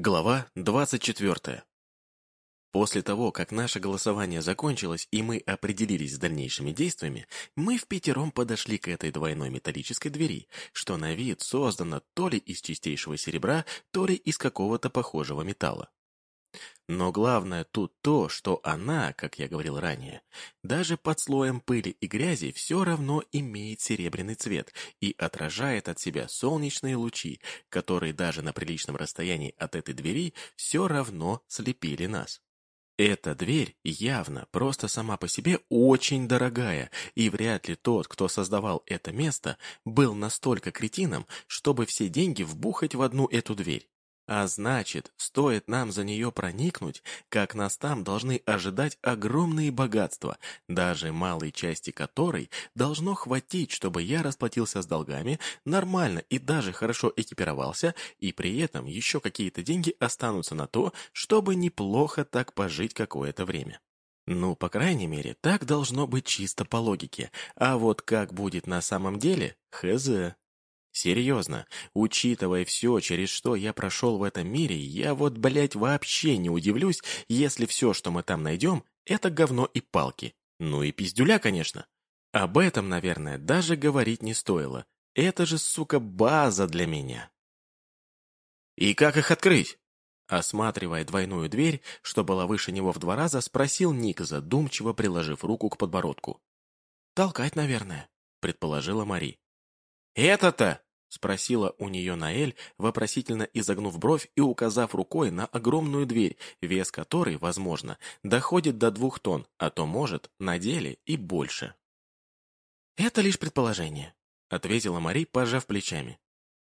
Глава 24. После того, как наше голосование закончилось и мы определились с дальнейшими действиями, мы в пятером подошли к этой двойной металлической двери, что на вид создана то ли из чистейшего серебра, то ли из какого-то похожего металла. Но главное тут то, что она, как я говорил ранее, даже под слоем пыли и грязи все равно имеет серебряный цвет и отражает от себя солнечные лучи, которые даже на приличном расстоянии от этой двери все равно слепили нас. Эта дверь явно просто сама по себе очень дорогая, и вряд ли тот, кто создавал это место, был настолько кретином, чтобы все деньги вбухать в одну эту дверь. А значит, стоит нам за нее проникнуть, как нас там должны ожидать огромные богатства, даже малой части которой должно хватить, чтобы я расплатился с долгами, нормально и даже хорошо экипировался, и при этом еще какие-то деньги останутся на то, чтобы неплохо так пожить какое-то время. Ну, по крайней мере, так должно быть чисто по логике, а вот как будет на самом деле, хз. Серьезно, учитывая все, через что я прошел в этом мире, я вот, блять, вообще не удивлюсь, если все, что мы там найдем, это говно и палки. Ну и пиздюля, конечно. Об этом, наверное, даже говорить не стоило. Это же, сука, база для меня. «И как их открыть?» Осматривая двойную дверь, что была выше него в два раза, спросил Ник, задумчиво приложив руку к подбородку. «Толкать, наверное», — предположила Мари. «Это-то!» — спросила у нее Наэль, вопросительно изогнув бровь и указав рукой на огромную дверь, вес которой, возможно, доходит до двух тонн, а то, может, на деле и больше. «Это лишь предположение», — ответила Мари, пожав плечами.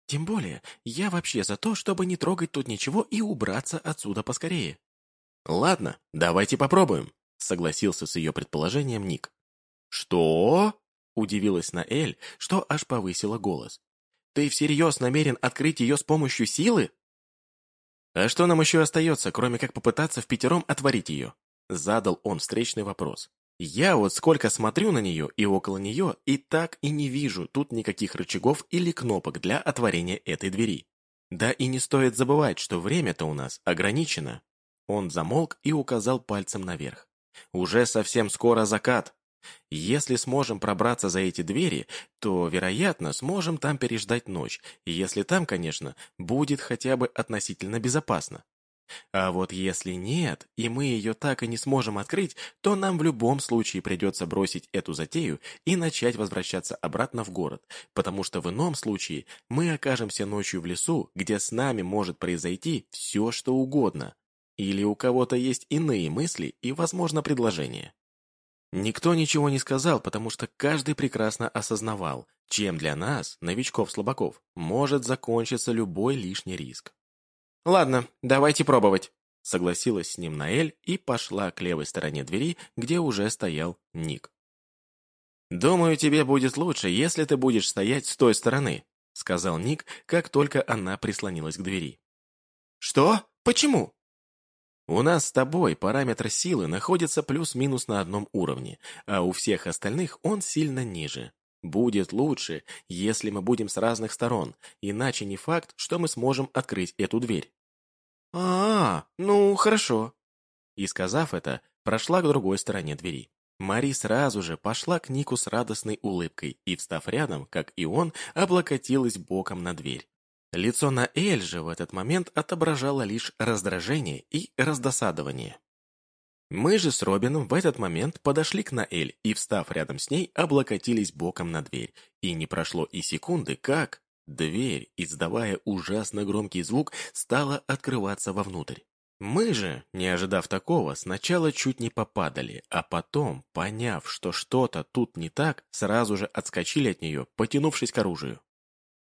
«Тем более, я вообще за то, чтобы не трогать тут ничего и убраться отсюда поскорее». «Ладно, давайте попробуем», — согласился с ее предположением Ник. «Что?» Удивилась Наэль, что аж повысила голос. «Ты всерьез намерен открыть ее с помощью силы?» «А что нам еще остается, кроме как попытаться в пятером отворить ее?» Задал он встречный вопрос. «Я вот сколько смотрю на нее и около нее, и так и не вижу тут никаких рычагов или кнопок для отворения этой двери. Да и не стоит забывать, что время-то у нас ограничено». Он замолк и указал пальцем наверх. «Уже совсем скоро закат, если сможем пробраться за эти двери, то, вероятно, сможем там переждать ночь, если там, конечно, будет хотя бы относительно безопасно. А вот если нет, и мы ее так и не сможем открыть, то нам в любом случае придется бросить эту затею и начать возвращаться обратно в город, потому что в ином случае мы окажемся ночью в лесу, где с нами может произойти все, что угодно. Или у кого-то есть иные мысли и, возможно, предложения. Никто ничего не сказал, потому что каждый прекрасно осознавал, чем для нас, новичков-слабаков, может закончиться любой лишний риск. «Ладно, давайте пробовать», — согласилась с ним Наэль и пошла к левой стороне двери, где уже стоял Ник. «Думаю, тебе будет лучше, если ты будешь стоять с той стороны», — сказал Ник, как только она прислонилась к двери. «Что? Почему?» У нас с тобой параметр силы находится плюс-минус на одном уровне, а у всех остальных он сильно ниже. Будет лучше, если мы будем с разных сторон, иначе не факт, что мы сможем открыть эту дверь. а, -а, -а ну хорошо. И сказав это, прошла к другой стороне двери. Мари сразу же пошла к Нику с радостной улыбкой и, встав рядом, как и он, облокотилась боком на дверь. Лицо на Эль же в этот момент отображало лишь раздражение и раздосадование. Мы же с Робином в этот момент подошли к Наэль и, встав рядом с ней, облокотились боком на дверь. И не прошло и секунды, как дверь, издавая ужасно громкий звук, стала открываться вовнутрь. Мы же, не ожидав такого, сначала чуть не попадали, а потом, поняв, что что-то тут не так, сразу же отскочили от нее, потянувшись к оружию.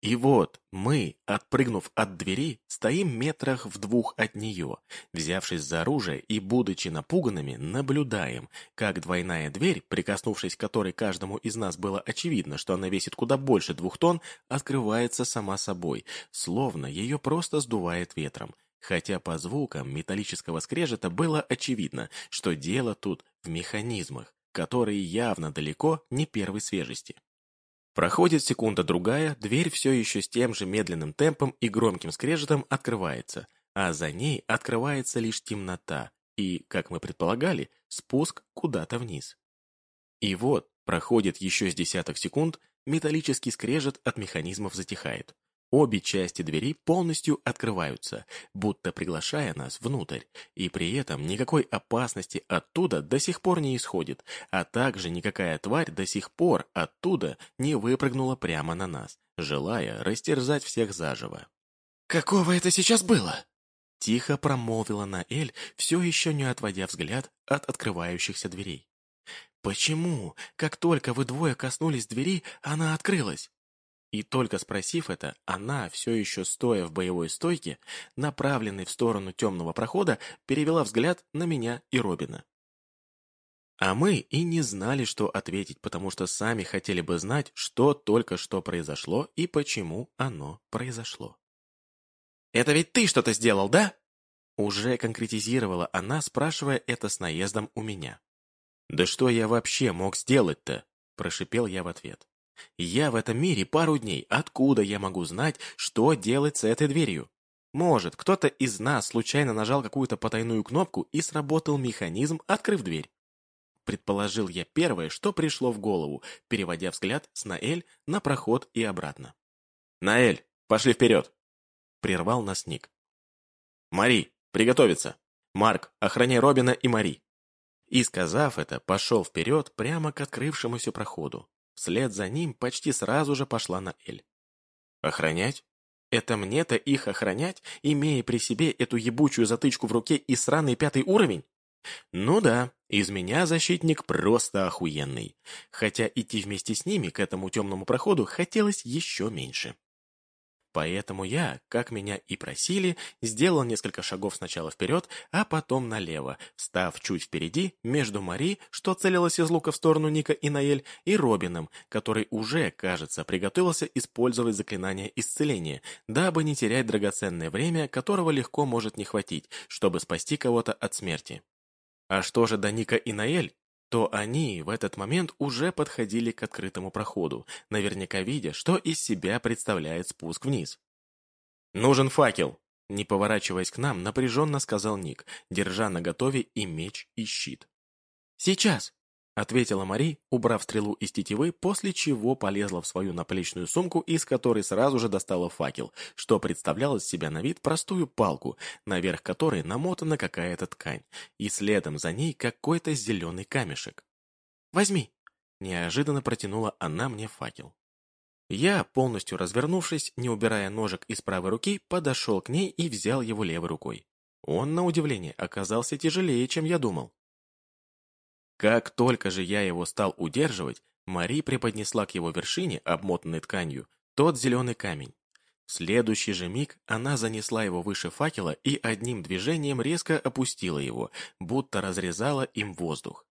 И вот мы, отпрыгнув от двери, стоим метрах в двух от нее, взявшись за оружие и, будучи напуганными, наблюдаем, как двойная дверь, прикоснувшись к которой каждому из нас было очевидно, что она весит куда больше двух тонн, открывается сама собой, словно ее просто сдувает ветром. Хотя по звукам металлического скрежета было очевидно, что дело тут в механизмах, которые явно далеко не первой свежести. Проходит секунда-другая, дверь все еще с тем же медленным темпом и громким скрежетом открывается, а за ней открывается лишь темнота и, как мы предполагали, спуск куда-то вниз. И вот, проходит еще с десяток секунд, металлический скрежет от механизмов затихает. Обе части двери полностью открываются, будто приглашая нас внутрь, и при этом никакой опасности оттуда до сих пор не исходит, а также никакая тварь до сих пор оттуда не выпрыгнула прямо на нас, желая растерзать всех заживо. «Какого это сейчас было?» Тихо промолвила Наэль, все еще не отводя взгляд от открывающихся дверей. «Почему, как только вы двое коснулись двери, она открылась?» И только спросив это, она, все еще стоя в боевой стойке, направленной в сторону темного прохода, перевела взгляд на меня и Робина. А мы и не знали, что ответить, потому что сами хотели бы знать, что только что произошло и почему оно произошло. «Это ведь ты что-то сделал, да?» Уже конкретизировала она, спрашивая это с наездом у меня. «Да что я вообще мог сделать-то?» – прошипел я в ответ. Я в этом мире пару дней. Откуда я могу знать, что делать с этой дверью? Может, кто-то из нас случайно нажал какую-то потайную кнопку и сработал механизм, открыв дверь. Предположил я первое, что пришло в голову, переводя взгляд с Наэль на проход и обратно. «Наэль, пошли вперед!» Прервал нас Ник. «Мари, приготовиться! Марк, охраняй Робина и Мари!» И, сказав это, пошел вперед прямо к открывшемуся проходу. Вслед за ним почти сразу же пошла на Эль. «Охранять? Это мне-то их охранять, имея при себе эту ебучую затычку в руке и сраный пятый уровень? Ну да, из меня защитник просто охуенный. Хотя идти вместе с ними к этому темному проходу хотелось еще меньше. Поэтому я, как меня и просили, сделал несколько шагов сначала вперед, а потом налево, став чуть впереди между Мари, что целилась из лука в сторону Ника и Наэль, и Робином, который уже, кажется, приготовился использовать заклинание исцеления, дабы не терять драгоценное время, которого легко может не хватить, чтобы спасти кого-то от смерти. А что же до Ника и Наэль, то они в этот момент уже подходили к открытому проходу, наверняка видя, что из себя представляет спуск вниз. «Нужен факел!» Не поворачиваясь к нам, напряженно сказал Ник, держа на готове и меч, и щит. «Сейчас!» — ответила Мари, убрав стрелу из тетивы, после чего полезла в свою наплечную сумку, из которой сразу же достала факел, что представляло из себя на вид простую палку, наверх которой намотана какая-то ткань, и следом за ней какой-то зеленый камешек. «Возьми!» — неожиданно протянула она мне факел. Я, полностью развернувшись, не убирая ножек из правой руки, подошел к ней и взял его левой рукой. Он, на удивление, оказался тяжелее, чем я думал. Как только же я его стал удерживать, Мари преподнесла к его вершине, обмотанной тканью, тот зеленый камень. В следующий же миг она занесла его выше факела и одним движением резко опустила его, будто разрезала им воздух.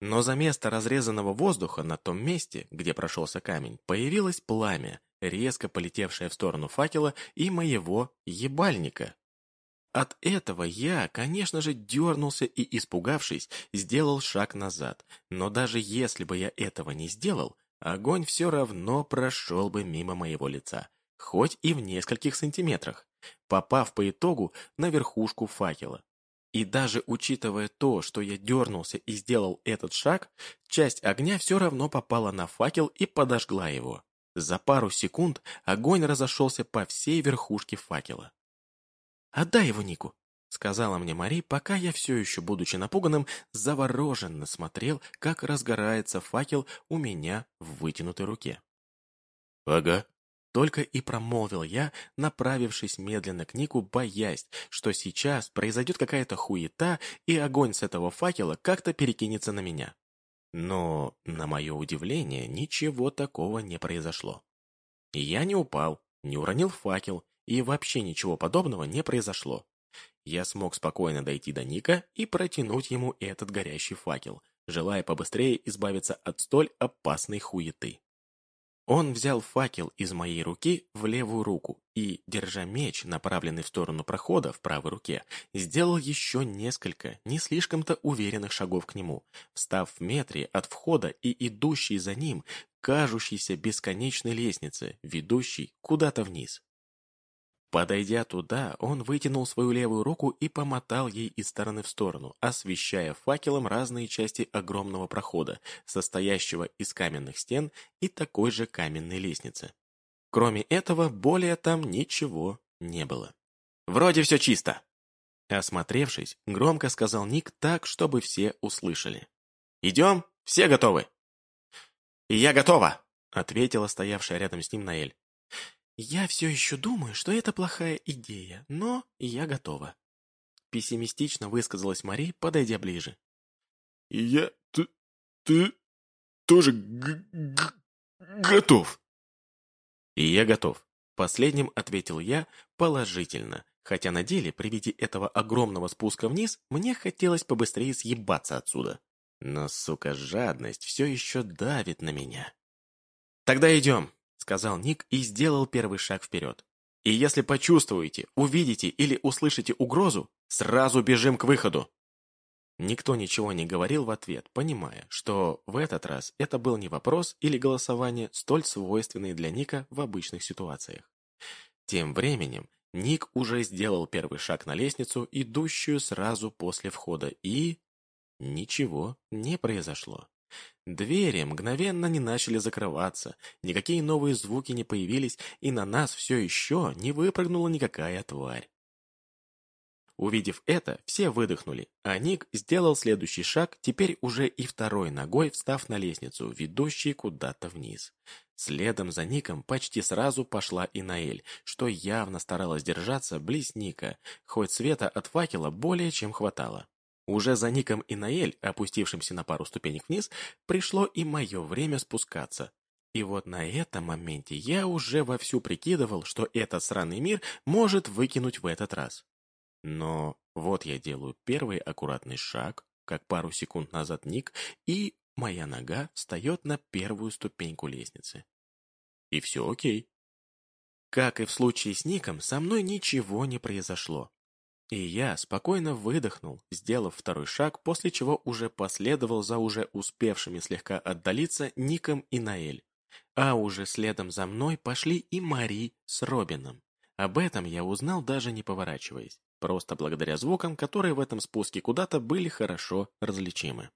Но за место разрезанного воздуха на том месте, где прошелся камень, появилось пламя, резко полетевшее в сторону факела и моего ебальника. От этого я, конечно же, дернулся и, испугавшись, сделал шаг назад. Но даже если бы я этого не сделал, огонь все равно прошел бы мимо моего лица, хоть и в нескольких сантиметрах, попав по итогу на верхушку факела. И даже учитывая то, что я дернулся и сделал этот шаг, часть огня все равно попала на факел и подожгла его. За пару секунд огонь разошелся по всей верхушке факела. «Отдай его Нику», — сказала мне Мари, пока я все еще, будучи напуганным, завороженно смотрел, как разгорается факел у меня в вытянутой руке. «Ага», — только и промолвил я, направившись медленно к Нику, боясь, что сейчас произойдет какая-то хуета, и огонь с этого факела как-то перекинется на меня. Но, на мое удивление, ничего такого не произошло. Я не упал, не уронил факел, и вообще ничего подобного не произошло. Я смог спокойно дойти до Ника и протянуть ему этот горящий факел, желая побыстрее избавиться от столь опасной хуеты. Он взял факел из моей руки в левую руку и, держа меч, направленный в сторону прохода в правой руке, сделал еще несколько не слишком-то уверенных шагов к нему, встав в метре от входа и идущий за ним кажущейся бесконечной лестнице, ведущей куда-то вниз. Подойдя туда, он вытянул свою левую руку и помотал ей из стороны в сторону, освещая факелом разные части огромного прохода, состоящего из каменных стен и такой же каменной лестницы. Кроме этого, более там ничего не было. «Вроде все чисто!» Осмотревшись, громко сказал Ник так, чтобы все услышали. «Идем? Все готовы?» «И я готова!» — ответила стоявшая рядом с ним Наэль. «Я все еще думаю, что это плохая идея, но я готова», — пессимистично высказалась Мари, подойдя ближе. «Я... ты... ты... тоже г г готов». «И я готов», — последним ответил я положительно, хотя на деле при виде этого огромного спуска вниз мне хотелось побыстрее съебаться отсюда. Но, сука, жадность все еще давит на меня. «Тогда идем», сказал Ник и сделал первый шаг вперед. «И если почувствуете, увидите или услышите угрозу, сразу бежим к выходу!» Никто ничего не говорил в ответ, понимая, что в этот раз это был не вопрос или голосование, столь свойственные для Ника в обычных ситуациях. Тем временем Ник уже сделал первый шаг на лестницу, идущую сразу после входа, и... Ничего не произошло. Двери мгновенно не начали закрываться, никакие новые звуки не появились, и на нас все еще не выпрыгнула никакая тварь. Увидев это, все выдохнули, а Ник сделал следующий шаг, теперь уже и второй ногой встав на лестницу, ведущей куда-то вниз. Следом за Ником почти сразу пошла и Наэль, что явно старалась держаться близ Ника, хоть света от факела более чем хватало. Уже за Ником и Наэль, опустившимся на пару ступенек вниз, пришло и мое время спускаться. И вот на этом моменте я уже вовсю прикидывал, что этот сраный мир может выкинуть в этот раз. Но вот я делаю первый аккуратный шаг, как пару секунд назад Ник, и моя нога встает на первую ступеньку лестницы. И все окей. Как и в случае с Ником, со мной ничего не произошло. И я спокойно выдохнул, сделав второй шаг, после чего уже последовал за уже успевшими слегка отдалиться Ником и Наэль. А уже следом за мной пошли и Мари с Робином. Об этом я узнал даже не поворачиваясь, просто благодаря звукам, которые в этом спуске куда-то были хорошо различимы.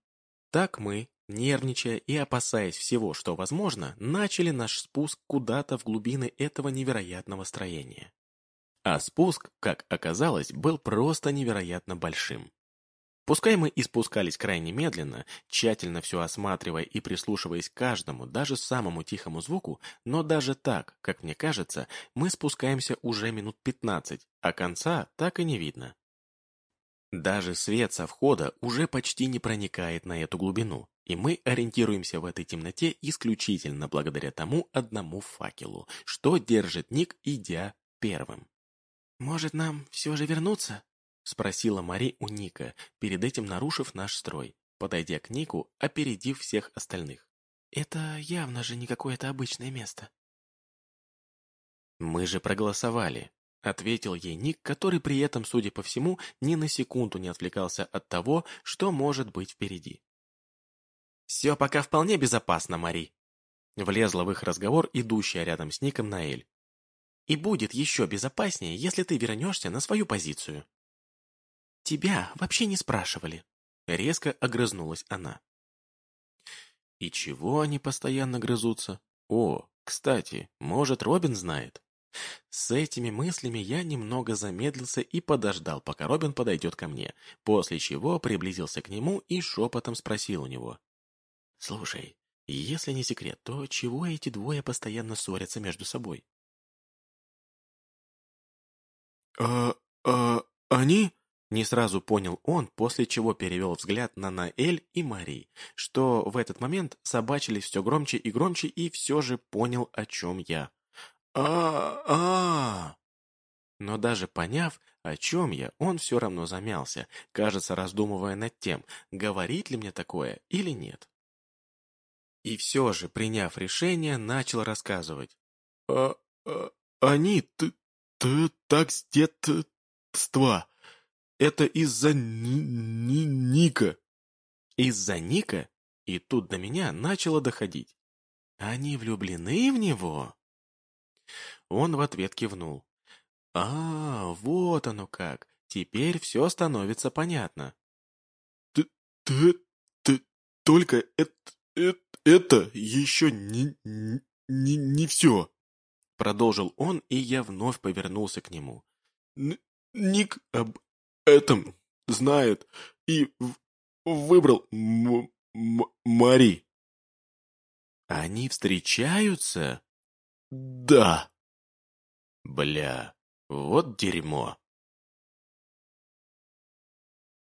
Так мы, нервничая и опасаясь всего, что возможно, начали наш спуск куда-то в глубины этого невероятного строения. А спуск, как оказалось, был просто невероятно большим. Пускай мы и спускались крайне медленно, тщательно все осматривая и прислушиваясь к каждому, даже самому тихому звуку, но даже так, как мне кажется, мы спускаемся уже минут 15, а конца так и не видно. Даже свет со входа уже почти не проникает на эту глубину, и мы ориентируемся в этой темноте исключительно благодаря тому одному факелу, что держит Ник, идя первым. «Может, нам все же вернуться?» — спросила Мари у Ника, перед этим нарушив наш строй, подойдя к Нику, опередив всех остальных. «Это явно же не какое-то обычное место». «Мы же проголосовали», — ответил ей Ник, который при этом, судя по всему, ни на секунду не отвлекался от того, что может быть впереди. «Все пока вполне безопасно, Мари», — влезла в их разговор идущая рядом с Ником Наэль. И будет еще безопаснее, если ты вернешься на свою позицию. Тебя вообще не спрашивали. Резко огрызнулась она. И чего они постоянно грызутся? О, кстати, может, Робин знает? С этими мыслями я немного замедлился и подождал, пока Робин подойдет ко мне, после чего приблизился к нему и шепотом спросил у него. «Слушай, если не секрет, то чего эти двое постоянно ссорятся между собой?» «А... а... они...» Не сразу понял он, после чего перевел взгляд на Наэль и Мари, что в этот момент собачились все громче и громче, и все же понял, о чем я. а а Но даже поняв, о чем я, он все равно замялся, кажется, раздумывая над тем, говорить ли мне такое или нет. И все же, приняв решение, начал рассказывать. «А... а они... ты... так с детства. Это из-за ни ни Ника. Из-за Ника? И тут до меня начало доходить. Они влюблены в него? Он в ответ кивнул. А, вот оно как. Теперь все становится понятно. Ты, ты, ты, только это, это, это еще не, не, не все. Продолжил он, и я вновь повернулся к нему. Ник об этом знает и выбрал м м Мари. Они встречаются? Да. Бля, вот дерьмо.